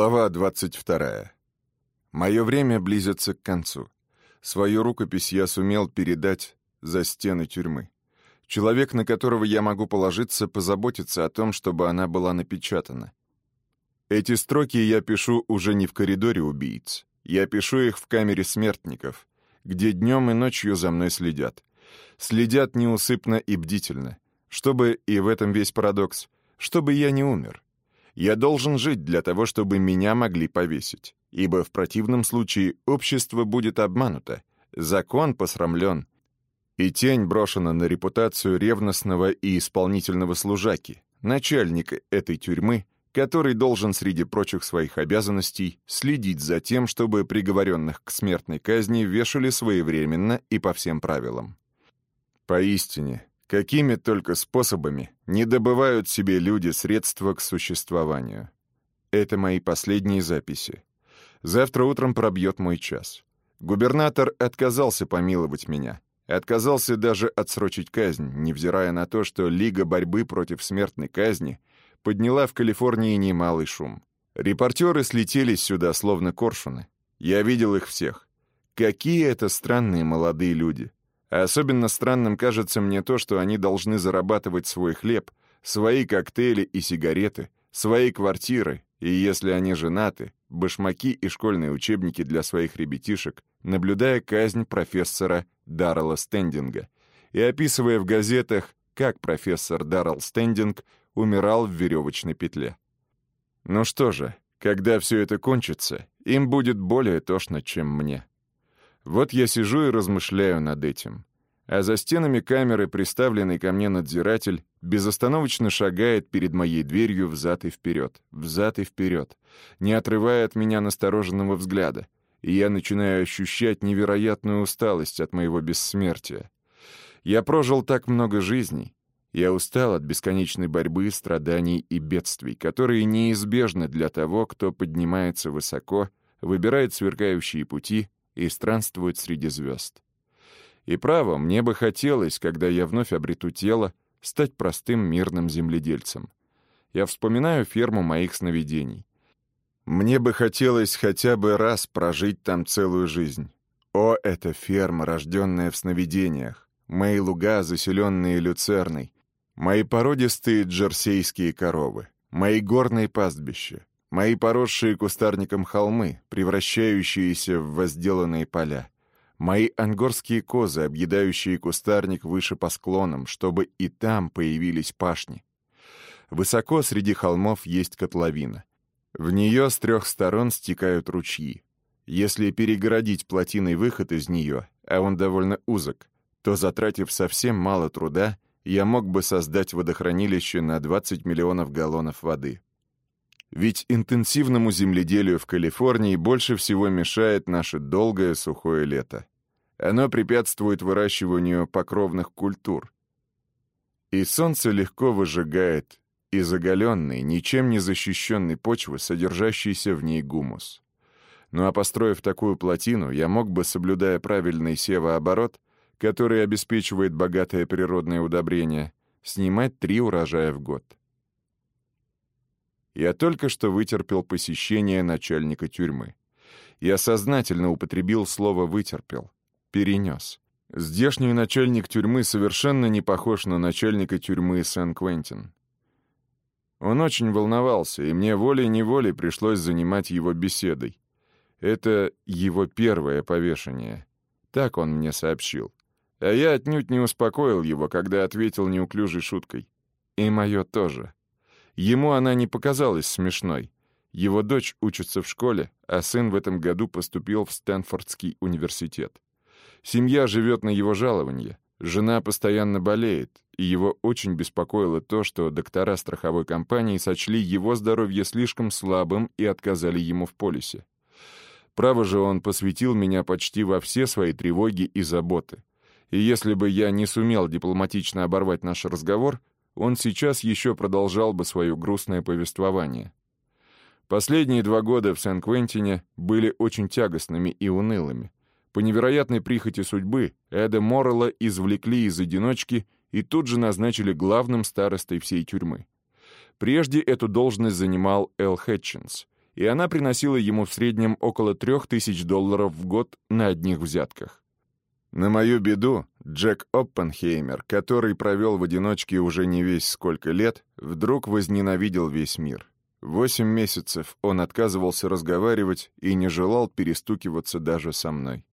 Глава 22. Мое время близится к концу. Свою рукопись я сумел передать за стены тюрьмы. Человек, на которого я могу положиться, позаботится о том, чтобы она была напечатана. Эти строки я пишу уже не в коридоре убийц. Я пишу их в камере смертников, где днем и ночью за мной следят. Следят неусыпно и бдительно. Чтобы, и в этом весь парадокс, чтобы я не умер. Я должен жить для того, чтобы меня могли повесить, ибо в противном случае общество будет обмануто, закон посрамлен, и тень брошена на репутацию ревностного и исполнительного служаки, начальника этой тюрьмы, который должен среди прочих своих обязанностей следить за тем, чтобы приговоренных к смертной казни вешали своевременно и по всем правилам. Поистине, Какими только способами не добывают себе люди средства к существованию. Это мои последние записи. Завтра утром пробьет мой час. Губернатор отказался помиловать меня. Отказался даже отсрочить казнь, невзирая на то, что Лига борьбы против смертной казни подняла в Калифорнии немалый шум. Репортеры слетелись сюда, словно коршуны. Я видел их всех. Какие это странные молодые люди. А особенно странным кажется мне то, что они должны зарабатывать свой хлеб, свои коктейли и сигареты, свои квартиры, и если они женаты, башмаки и школьные учебники для своих ребятишек, наблюдая казнь профессора Даррелла Стендинга и описывая в газетах, как профессор Даррелл Стендинг умирал в веревочной петле. Ну что же, когда все это кончится, им будет более тошно, чем мне. Вот я сижу и размышляю над этим. А за стенами камеры, приставленный ко мне надзиратель, безостановочно шагает перед моей дверью взад и вперед, взад и вперед, не отрывая от меня настороженного взгляда, и я начинаю ощущать невероятную усталость от моего бессмертия. Я прожил так много жизней, я устал от бесконечной борьбы, страданий и бедствий, которые неизбежны для того, кто поднимается высоко, выбирает сверкающие пути и странствует среди звезд. И право, мне бы хотелось, когда я вновь обрету тело, стать простым мирным земледельцем. Я вспоминаю ферму моих сновидений. Мне бы хотелось хотя бы раз прожить там целую жизнь. О, эта ферма, рожденная в сновидениях, мои луга, заселенные люцерной, мои породистые джерсейские коровы, мои горные пастбища, мои поросшие кустарником холмы, превращающиеся в возделанные поля, мои ангорские козы, объедающие кустарник выше по склонам, чтобы и там появились пашни. Высоко среди холмов есть котловина. В нее с трех сторон стекают ручьи. Если перегородить плотиной выход из нее, а он довольно узок, то, затратив совсем мало труда, я мог бы создать водохранилище на 20 миллионов галлонов воды. Ведь интенсивному земледелию в Калифорнии больше всего мешает наше долгое сухое лето. Оно препятствует выращиванию покровных культур. И солнце легко выжигает из оголенной, ничем не защищенной почвы, содержащейся в ней гумус. Ну а построив такую плотину, я мог бы, соблюдая правильный севооборот, который обеспечивает богатое природное удобрение, снимать три урожая в год. Я только что вытерпел посещение начальника тюрьмы. Я сознательно употребил слово «вытерпел», «перенес». Здешний начальник тюрьмы совершенно не похож на начальника тюрьмы Сен-Квентин. Он очень волновался, и мне волей-неволей пришлось занимать его беседой. Это его первое повешение. Так он мне сообщил. А я отнюдь не успокоил его, когда ответил неуклюжей шуткой. И мое тоже. Ему она не показалась смешной. Его дочь учится в школе, а сын в этом году поступил в Стэнфордский университет. Семья живет на его жалование. Жена постоянно болеет, и его очень беспокоило то, что доктора страховой компании сочли его здоровье слишком слабым и отказали ему в полисе. Право же он посвятил меня почти во все свои тревоги и заботы. И если бы я не сумел дипломатично оборвать наш разговор, он сейчас еще продолжал бы свое грустное повествование. Последние два года в Сен-Квентине были очень тягостными и унылыми. По невероятной прихоти судьбы Эда Моррелла извлекли из одиночки и тут же назначили главным старостой всей тюрьмы. Прежде эту должность занимал Эл Хэтчинс, и она приносила ему в среднем около трех тысяч долларов в год на одних взятках. На мою беду, Джек Оппенхеймер, который провел в одиночке уже не весь сколько лет, вдруг возненавидел весь мир. Восемь месяцев он отказывался разговаривать и не желал перестукиваться даже со мной.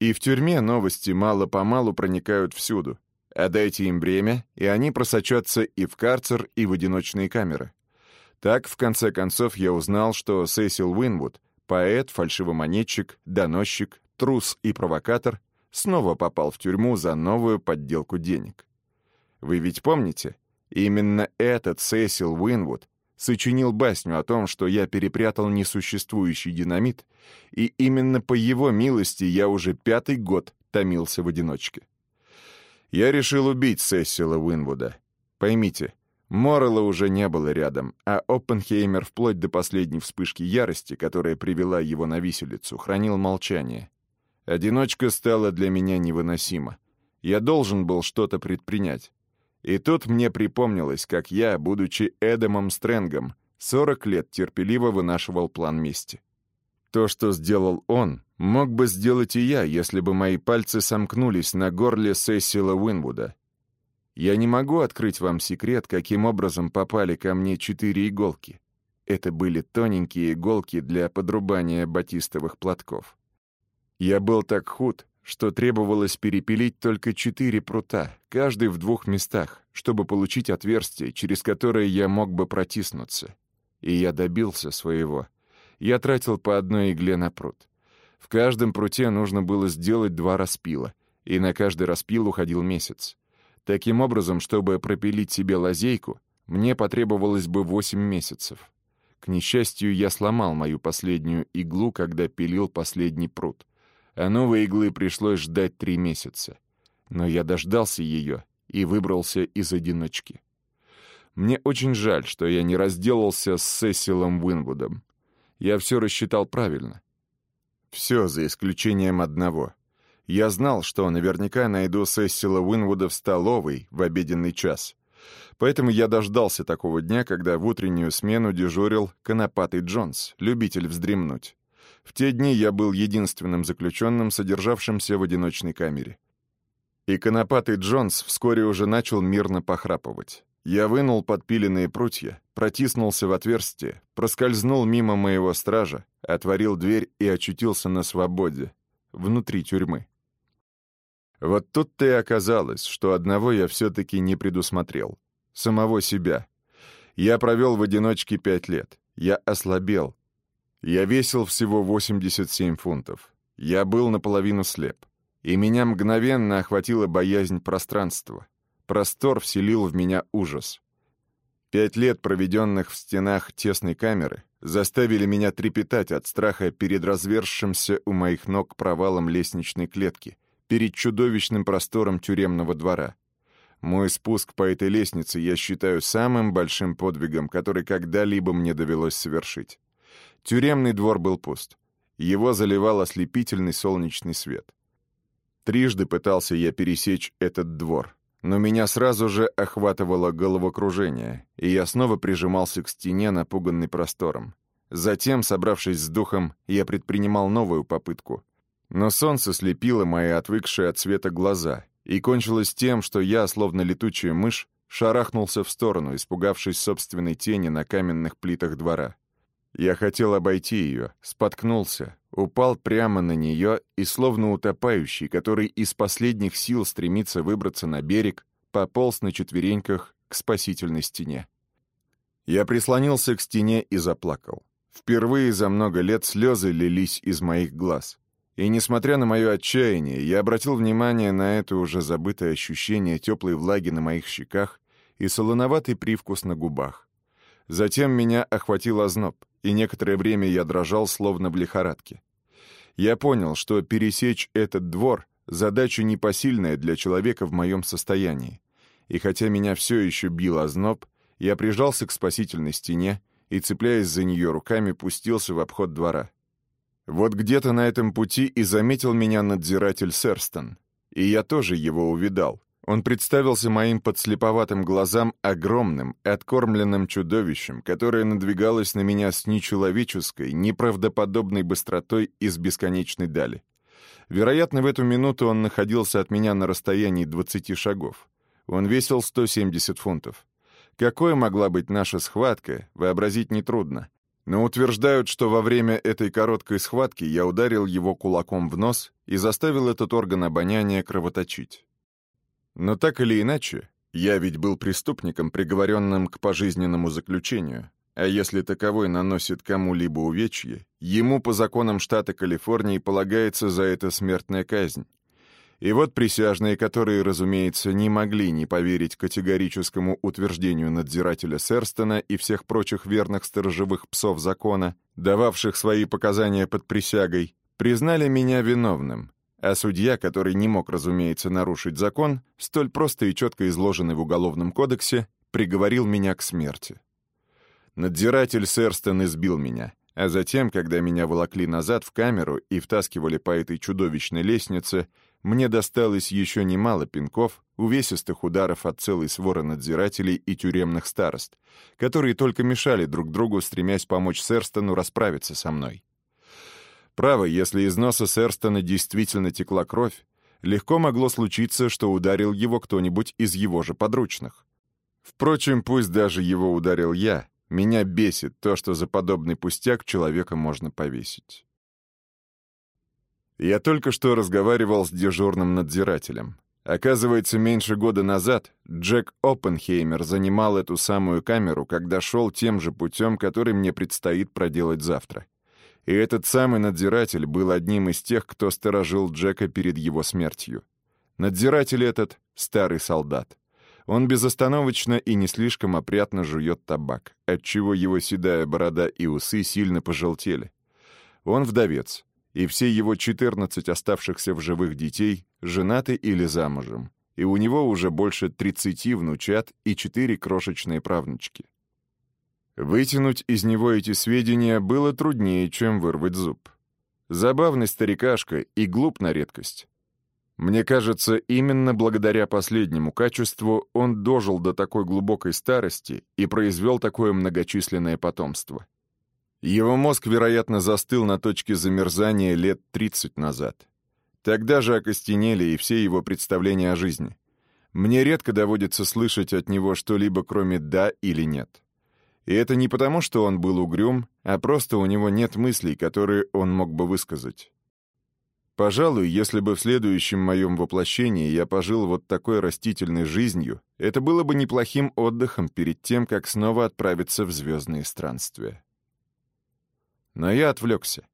И в тюрьме новости мало-помалу проникают всюду. А дайте им бремя, и они просочатся и в карцер, и в одиночные камеры. Так, в конце концов, я узнал, что Сесил Уинвуд, поэт, фальшивомонетчик, доносчик, трус и провокатор, снова попал в тюрьму за новую подделку денег. Вы ведь помните? Именно этот Сесил Уинвуд сочинил басню о том, что я перепрятал несуществующий динамит, и именно по его милости я уже пятый год томился в одиночке. Я решил убить Сесила Уинвуда. Поймите, Моррелла уже не было рядом, а Оппенхеймер вплоть до последней вспышки ярости, которая привела его на виселицу, хранил молчание. Одиночка стала для меня невыносима. Я должен был что-то предпринять. И тут мне припомнилось, как я, будучи Эдамом Стрэнгом, 40 лет терпеливо вынашивал план мести. То, что сделал он, мог бы сделать и я, если бы мои пальцы сомкнулись на горле Сесила Уинвуда. Я не могу открыть вам секрет, каким образом попали ко мне четыре иголки. Это были тоненькие иголки для подрубания батистовых платков. Я был так худ, что требовалось перепилить только четыре прута, каждый в двух местах, чтобы получить отверстие, через которое я мог бы протиснуться. И я добился своего. Я тратил по одной игле на прут. В каждом пруте нужно было сделать два распила, и на каждый распил уходил месяц. Таким образом, чтобы пропилить себе лазейку, мне потребовалось бы восемь месяцев. К несчастью, я сломал мою последнюю иглу, когда пилил последний прут — а новой иглы пришлось ждать три месяца. Но я дождался ее и выбрался из одиночки. Мне очень жаль, что я не разделался с Сесилом Уинвудом. Я все рассчитал правильно. Все, за исключением одного. Я знал, что наверняка найду Сесила Уинвуда в столовой в обеденный час. Поэтому я дождался такого дня, когда в утреннюю смену дежурил конопатый Джонс, любитель вздремнуть. В те дни я был единственным заключенным, содержавшимся в одиночной камере. И конопатый Джонс вскоре уже начал мирно похрапывать. Я вынул подпиленные прутья, протиснулся в отверстие, проскользнул мимо моего стража, отворил дверь и очутился на свободе, внутри тюрьмы. Вот тут-то и оказалось, что одного я все-таки не предусмотрел. Самого себя. Я провел в одиночке пять лет. Я ослабел, я весил всего 87 фунтов. Я был наполовину слеп. И меня мгновенно охватила боязнь пространства. Простор вселил в меня ужас. Пять лет, проведенных в стенах тесной камеры, заставили меня трепетать от страха перед разверзшимся у моих ног провалом лестничной клетки, перед чудовищным простором тюремного двора. Мой спуск по этой лестнице я считаю самым большим подвигом, который когда-либо мне довелось совершить. Тюремный двор был пуст. Его заливал ослепительный солнечный свет. Трижды пытался я пересечь этот двор, но меня сразу же охватывало головокружение, и я снова прижимался к стене, напуганный простором. Затем, собравшись с духом, я предпринимал новую попытку. Но солнце слепило мои отвыкшие от света глаза, и кончилось тем, что я, словно летучая мышь, шарахнулся в сторону, испугавшись собственной тени на каменных плитах двора. Я хотел обойти ее, споткнулся, упал прямо на нее и, словно утопающий, который из последних сил стремится выбраться на берег, пополз на четвереньках к спасительной стене. Я прислонился к стене и заплакал. Впервые за много лет слезы лились из моих глаз. И, несмотря на мое отчаяние, я обратил внимание на это уже забытое ощущение теплой влаги на моих щеках и солоноватый привкус на губах. Затем меня охватил озноб — и некоторое время я дрожал, словно в лихорадке. Я понял, что пересечь этот двор — задача непосильная для человека в моем состоянии. И хотя меня все еще бил озноб, я прижался к спасительной стене и, цепляясь за нее руками, пустился в обход двора. Вот где-то на этом пути и заметил меня надзиратель Серстон. И я тоже его увидал. Он представился моим подслеповатым глазам огромным, откормленным чудовищем, которое надвигалось на меня с нечеловеческой, неправдоподобной быстротой из бесконечной дали. Вероятно, в эту минуту он находился от меня на расстоянии 20 шагов. Он весил 170 фунтов. Какой могла быть наша схватка, вообразить нетрудно. Но утверждают, что во время этой короткой схватки я ударил его кулаком в нос и заставил этот орган обоняния кровоточить. Но так или иначе, я ведь был преступником, приговоренным к пожизненному заключению, а если таковой наносит кому-либо увечье, ему по законам штата Калифорнии полагается за это смертная казнь. И вот присяжные, которые, разумеется, не могли не поверить категорическому утверждению надзирателя Серстона и всех прочих верных сторожевых псов закона, дававших свои показания под присягой, признали меня виновным, а судья, который не мог, разумеется, нарушить закон, столь просто и четко изложенный в Уголовном кодексе, приговорил меня к смерти. Надзиратель Сэрстон избил меня, а затем, когда меня волокли назад в камеру и втаскивали по этой чудовищной лестнице, мне досталось еще немало пинков, увесистых ударов от целой своры надзирателей и тюремных старост, которые только мешали друг другу, стремясь помочь Сэрстону расправиться со мной. Право, если из носа Сэрстона действительно текла кровь, легко могло случиться, что ударил его кто-нибудь из его же подручных. Впрочем, пусть даже его ударил я, меня бесит то, что за подобный пустяк человека можно повесить. Я только что разговаривал с дежурным надзирателем. Оказывается, меньше года назад Джек Оппенхеймер занимал эту самую камеру, когда шел тем же путем, который мне предстоит проделать завтра. И этот самый надзиратель был одним из тех, кто сторожил Джека перед его смертью. Надзиратель этот — старый солдат. Он безостановочно и не слишком опрятно жует табак, отчего его седая борода и усы сильно пожелтели. Он вдовец, и все его 14 оставшихся в живых детей женаты или замужем, и у него уже больше 30 внучат и 4 крошечные правнучки. Вытянуть из него эти сведения было труднее, чем вырвать зуб. Забавный старикашка и глуп на редкость. Мне кажется, именно благодаря последнему качеству он дожил до такой глубокой старости и произвел такое многочисленное потомство. Его мозг, вероятно, застыл на точке замерзания лет 30 назад. Тогда же окостенели и все его представления о жизни. Мне редко доводится слышать от него что-либо, кроме «да» или «нет». И это не потому, что он был угрюм, а просто у него нет мыслей, которые он мог бы высказать. Пожалуй, если бы в следующем моем воплощении я пожил вот такой растительной жизнью, это было бы неплохим отдыхом перед тем, как снова отправиться в звездные странствия. Но я отвлекся.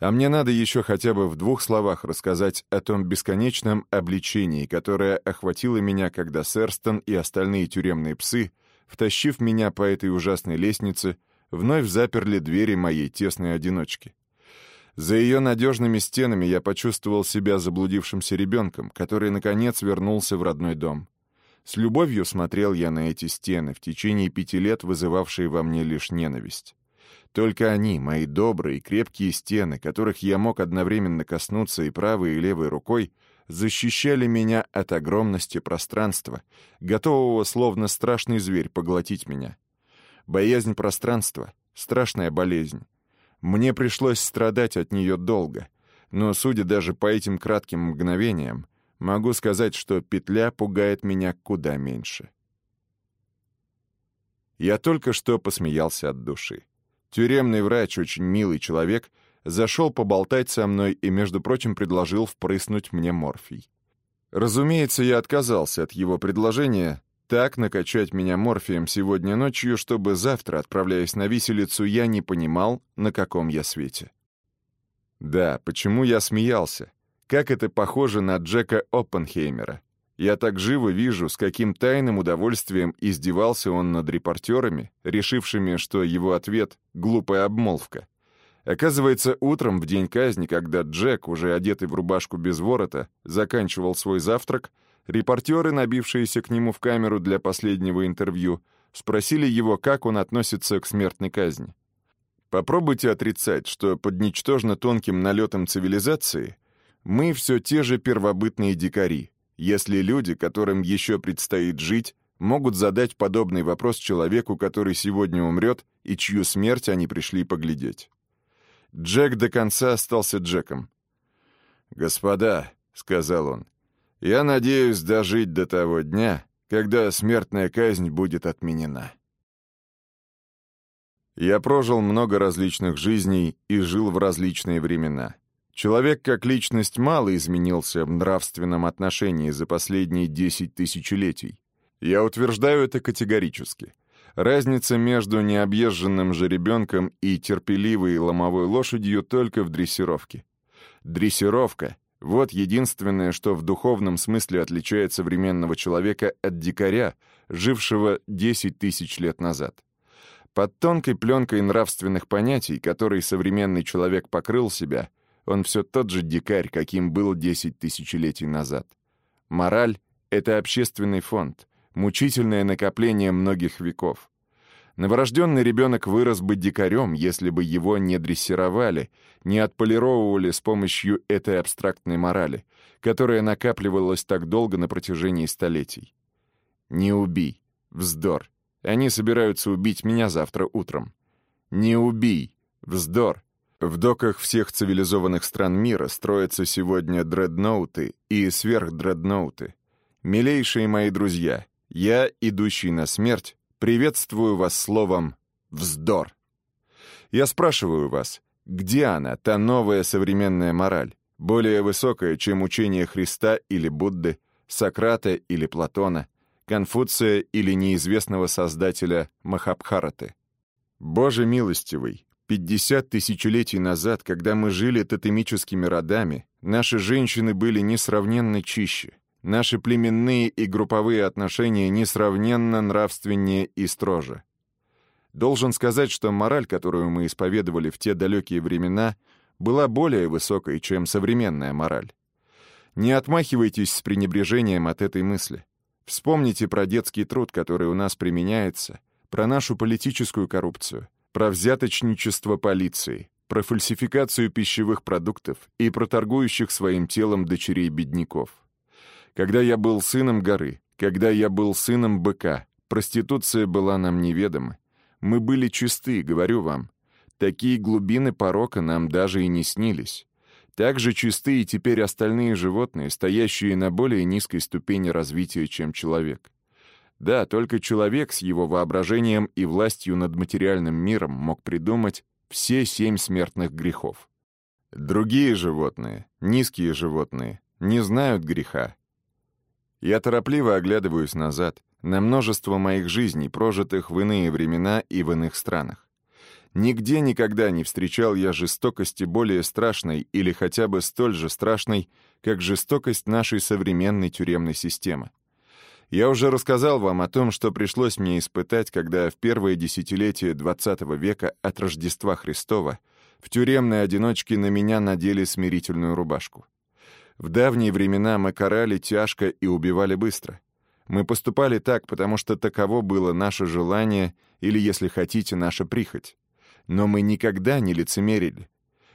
А мне надо еще хотя бы в двух словах рассказать о том бесконечном обличении, которое охватило меня, когда Сэрстон и остальные тюремные псы втащив меня по этой ужасной лестнице, вновь заперли двери моей тесной одиночки. За ее надежными стенами я почувствовал себя заблудившимся ребенком, который, наконец, вернулся в родной дом. С любовью смотрел я на эти стены, в течение пяти лет вызывавшие во мне лишь ненависть. Только они, мои добрые, крепкие стены, которых я мог одновременно коснуться и правой, и левой рукой, защищали меня от огромности пространства, готового словно страшный зверь поглотить меня. Боязнь пространства — страшная болезнь. Мне пришлось страдать от нее долго, но, судя даже по этим кратким мгновениям, могу сказать, что петля пугает меня куда меньше. Я только что посмеялся от души. Тюремный врач, очень милый человек, зашел поболтать со мной и, между прочим, предложил впрыснуть мне морфий. Разумеется, я отказался от его предложения так накачать меня морфием сегодня ночью, чтобы завтра, отправляясь на виселицу, я не понимал, на каком я свете. Да, почему я смеялся? Как это похоже на Джека Оппенхеймера. Я так живо вижу, с каким тайным удовольствием издевался он над репортерами, решившими, что его ответ — глупая обмолвка. Оказывается, утром в день казни, когда Джек, уже одетый в рубашку без ворота, заканчивал свой завтрак, репортеры, набившиеся к нему в камеру для последнего интервью, спросили его, как он относится к смертной казни. Попробуйте отрицать, что под ничтожно тонким налетом цивилизации мы все те же первобытные дикари, если люди, которым еще предстоит жить, могут задать подобный вопрос человеку, который сегодня умрет и чью смерть они пришли поглядеть. Джек до конца остался Джеком. «Господа», — сказал он, — «я надеюсь дожить до того дня, когда смертная казнь будет отменена». Я прожил много различных жизней и жил в различные времена. Человек как личность мало изменился в нравственном отношении за последние десять тысячелетий. Я утверждаю это категорически. Разница между необъезженным жеребенком и терпеливой ломовой лошадью только в дрессировке. Дрессировка — вот единственное, что в духовном смысле отличает современного человека от дикаря, жившего 10 тысяч лет назад. Под тонкой пленкой нравственных понятий, которой современный человек покрыл себя, он все тот же дикарь, каким был 10 тысячелетий назад. Мораль — это общественный фонд, мучительное накопление многих веков. Новорожденный ребенок вырос бы дикарем, если бы его не дрессировали, не отполировывали с помощью этой абстрактной морали, которая накапливалась так долго на протяжении столетий. «Не убий. Вздор. Они собираются убить меня завтра утром. Не убий. Вздор. В доках всех цивилизованных стран мира строятся сегодня дредноуты и сверхдредноуты. Милейшие мои друзья, я, идущий на смерть, приветствую вас словом «вздор». Я спрашиваю вас, где она, та новая современная мораль, более высокая, чем учение Христа или Будды, Сократа или Платона, Конфуция или неизвестного создателя Махабхараты? Боже милостивый, 50 тысячелетий назад, когда мы жили тотемическими родами, наши женщины были несравненно чище. Наши племенные и групповые отношения несравненно нравственнее и строже. Должен сказать, что мораль, которую мы исповедовали в те далекие времена, была более высокой, чем современная мораль. Не отмахивайтесь с пренебрежением от этой мысли. Вспомните про детский труд, который у нас применяется, про нашу политическую коррупцию — про взяточничество полиции, про фальсификацию пищевых продуктов и про торгующих своим телом дочерей бедняков. Когда я был сыном горы, когда я был сыном быка, проституция была нам неведома. Мы были чисты, говорю вам. Такие глубины порока нам даже и не снились. Так же чисты и теперь остальные животные, стоящие на более низкой ступени развития, чем человек. Да, только человек с его воображением и властью над материальным миром мог придумать все семь смертных грехов. Другие животные, низкие животные, не знают греха. Я торопливо оглядываюсь назад, на множество моих жизней, прожитых в иные времена и в иных странах. Нигде никогда не встречал я жестокости более страшной или хотя бы столь же страшной, как жестокость нашей современной тюремной системы. Я уже рассказал вам о том, что пришлось мне испытать, когда в первое десятилетие XX века от Рождества Христова в тюремной одиночке на меня надели смирительную рубашку. В давние времена мы карали тяжко и убивали быстро. Мы поступали так, потому что таково было наше желание или, если хотите, наша прихоть. Но мы никогда не лицемерили.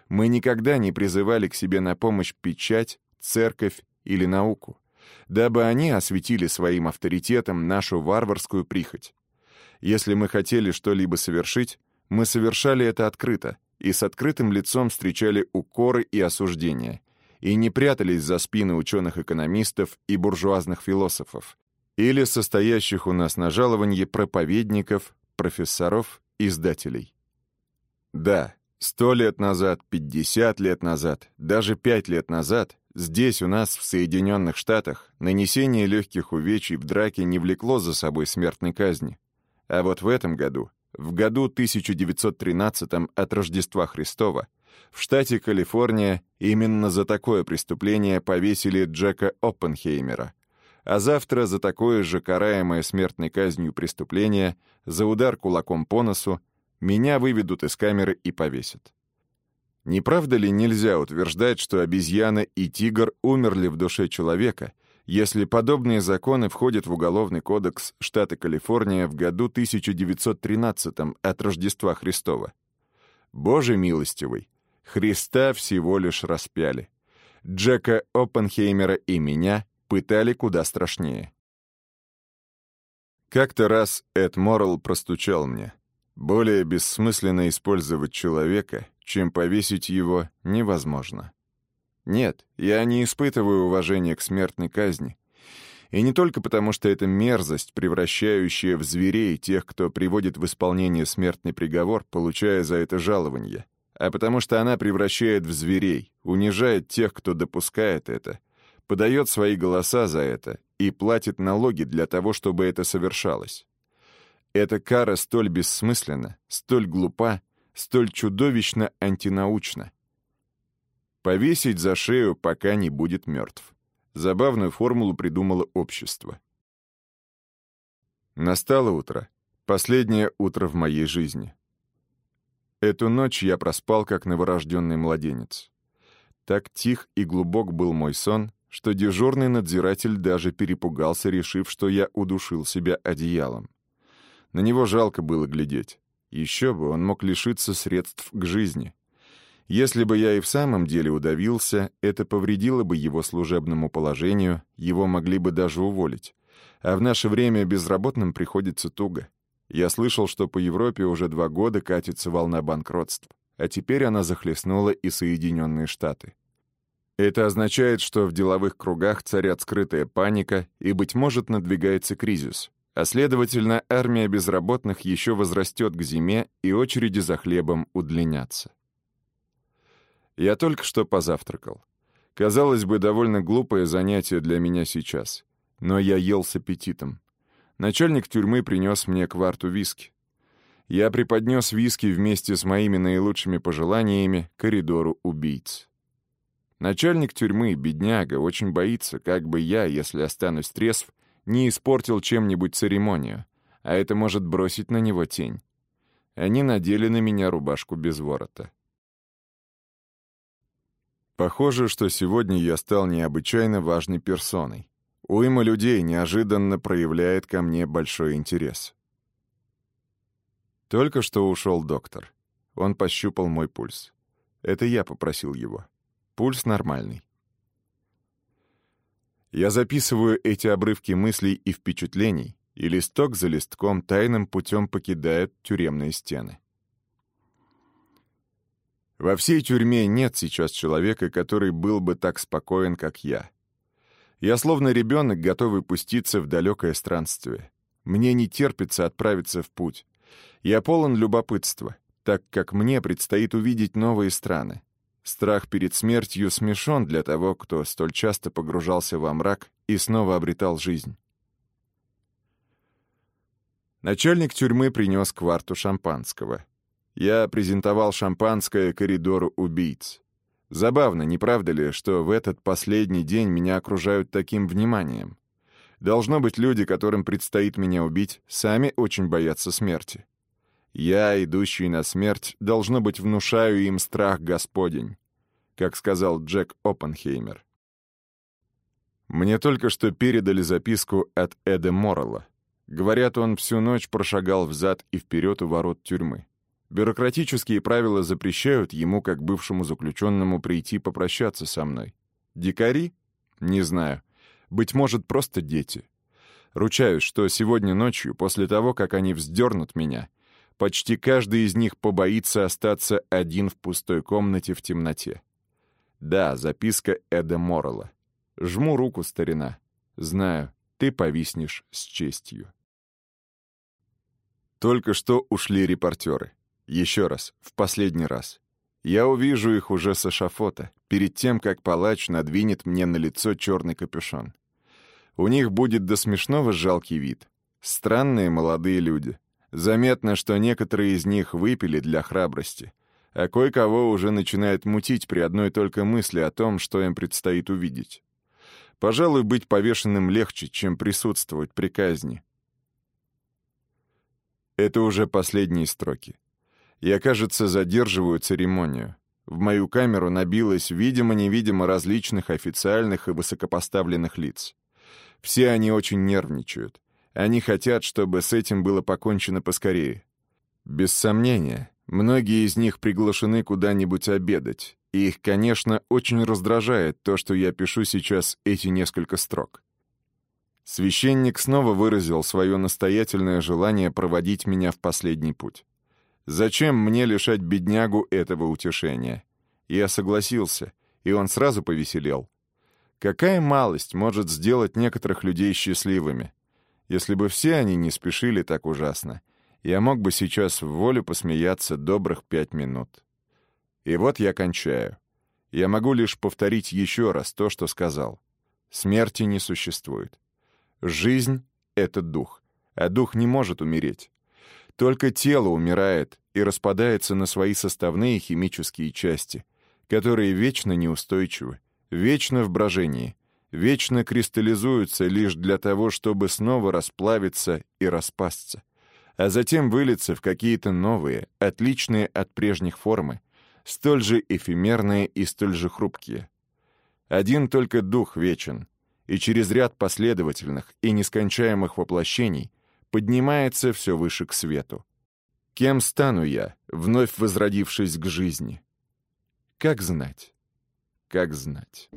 Мы никогда не призывали к себе на помощь печать, церковь или науку дабы они осветили своим авторитетом нашу варварскую прихоть. Если мы хотели что-либо совершить, мы совершали это открыто и с открытым лицом встречали укоры и осуждения, и не прятались за спины ученых-экономистов и буржуазных философов, или состоящих у нас на жалованье проповедников, профессоров, издателей. Да, сто лет назад, пятьдесят лет назад, даже пять лет назад Здесь, у нас, в Соединенных Штатах, нанесение легких увечий в драке не влекло за собой смертной казни. А вот в этом году, в году 1913 от Рождества Христова, в штате Калифорния именно за такое преступление повесили Джека Оппенхеймера, а завтра за такое же караемое смертной казнью преступление, за удар кулаком по носу, меня выведут из камеры и повесят. Не правда ли нельзя утверждать, что обезьяна и тигр умерли в душе человека, если подобные законы входят в Уголовный кодекс штата Калифорния в году 1913 от Рождества Христова? Боже милостивый, Христа всего лишь распяли. Джека Оппенхеймера и меня пытали куда страшнее. Как-то раз Эд Моррелл простучал мне. Более бессмысленно использовать человека, чем повесить его, невозможно. Нет, я не испытываю уважения к смертной казни. И не только потому, что это мерзость, превращающая в зверей тех, кто приводит в исполнение смертный приговор, получая за это жалование, а потому что она превращает в зверей, унижает тех, кто допускает это, подает свои голоса за это и платит налоги для того, чтобы это совершалось. Эта кара столь бессмысленна, столь глупа, столь чудовищно антинаучна. Повесить за шею, пока не будет мертв. Забавную формулу придумало общество. Настало утро. Последнее утро в моей жизни. Эту ночь я проспал, как новорожденный младенец. Так тих и глубок был мой сон, что дежурный надзиратель даже перепугался, решив, что я удушил себя одеялом. На него жалко было глядеть. Еще бы, он мог лишиться средств к жизни. Если бы я и в самом деле удавился, это повредило бы его служебному положению, его могли бы даже уволить. А в наше время безработным приходится туго. Я слышал, что по Европе уже два года катится волна банкротств, а теперь она захлестнула и Соединенные Штаты. Это означает, что в деловых кругах царят скрытая паника и, быть может, надвигается кризис. А следовательно, армия безработных еще возрастет к зиме, и очереди за хлебом удлинятся. Я только что позавтракал. Казалось бы, довольно глупое занятие для меня сейчас. Но я ел с аппетитом. Начальник тюрьмы принес мне кварту виски. Я преподнес виски вместе с моими наилучшими пожеланиями коридору убийц. Начальник тюрьмы, бедняга, очень боится, как бы я, если останусь трезв, не испортил чем-нибудь церемонию, а это может бросить на него тень. Они надели на меня рубашку без ворота. Похоже, что сегодня я стал необычайно важной персоной. Уйма людей неожиданно проявляет ко мне большой интерес. Только что ушел доктор. Он пощупал мой пульс. Это я попросил его. Пульс нормальный. Я записываю эти обрывки мыслей и впечатлений, и листок за листком тайным путем покидают тюремные стены. Во всей тюрьме нет сейчас человека, который был бы так спокоен, как я. Я словно ребенок, готовый пуститься в далекое странствие. Мне не терпится отправиться в путь. Я полон любопытства, так как мне предстоит увидеть новые страны, Страх перед смертью смешон для того, кто столь часто погружался во мрак и снова обретал жизнь. Начальник тюрьмы принес кварту шампанского. Я презентовал шампанское коридору убийц. Забавно, не правда ли, что в этот последний день меня окружают таким вниманием? Должно быть, люди, которым предстоит меня убить, сами очень боятся смерти. Я, идущий на смерть, должно быть, внушаю им страх Господень, как сказал Джек Оппенхеймер. Мне только что передали записку от Эда Моррелла. Говорят, он всю ночь прошагал взад и вперед у ворот тюрьмы. Бюрократические правила запрещают ему, как бывшему заключенному, прийти попрощаться со мной. Дикари? Не знаю. Быть может, просто дети. Ручаюсь, что сегодня ночью, после того, как они вздернут меня, Почти каждый из них побоится остаться один в пустой комнате в темноте. Да, записка Эда Моррелла. Жму руку, старина. Знаю, ты повиснешь с честью. Только что ушли репортеры. Еще раз, в последний раз. Я увижу их уже с эшафота, перед тем, как палач надвинет мне на лицо черный капюшон. У них будет до смешного жалкий вид. Странные молодые люди. Заметно, что некоторые из них выпили для храбрости, а кое-кого уже начинает мутить при одной только мысли о том, что им предстоит увидеть. Пожалуй, быть повешенным легче, чем присутствовать при казни. Это уже последние строки. Я, кажется, задерживаю церемонию. В мою камеру набилось видимо-невидимо различных официальных и высокопоставленных лиц. Все они очень нервничают. Они хотят, чтобы с этим было покончено поскорее. Без сомнения, многие из них приглашены куда-нибудь обедать, и их, конечно, очень раздражает то, что я пишу сейчас эти несколько строк. Священник снова выразил свое настоятельное желание проводить меня в последний путь. Зачем мне лишать беднягу этого утешения? Я согласился, и он сразу повеселел. Какая малость может сделать некоторых людей счастливыми? Если бы все они не спешили так ужасно, я мог бы сейчас в волю посмеяться добрых пять минут. И вот я кончаю. Я могу лишь повторить еще раз то, что сказал. Смерти не существует. Жизнь — это дух, а дух не может умереть. Только тело умирает и распадается на свои составные химические части, которые вечно неустойчивы, вечно в брожении, вечно кристаллизуются лишь для того, чтобы снова расплавиться и распасться, а затем вылиться в какие-то новые, отличные от прежних формы, столь же эфемерные и столь же хрупкие. Один только дух вечен, и через ряд последовательных и нескончаемых воплощений поднимается все выше к свету. Кем стану я, вновь возродившись к жизни? Как знать? Как знать?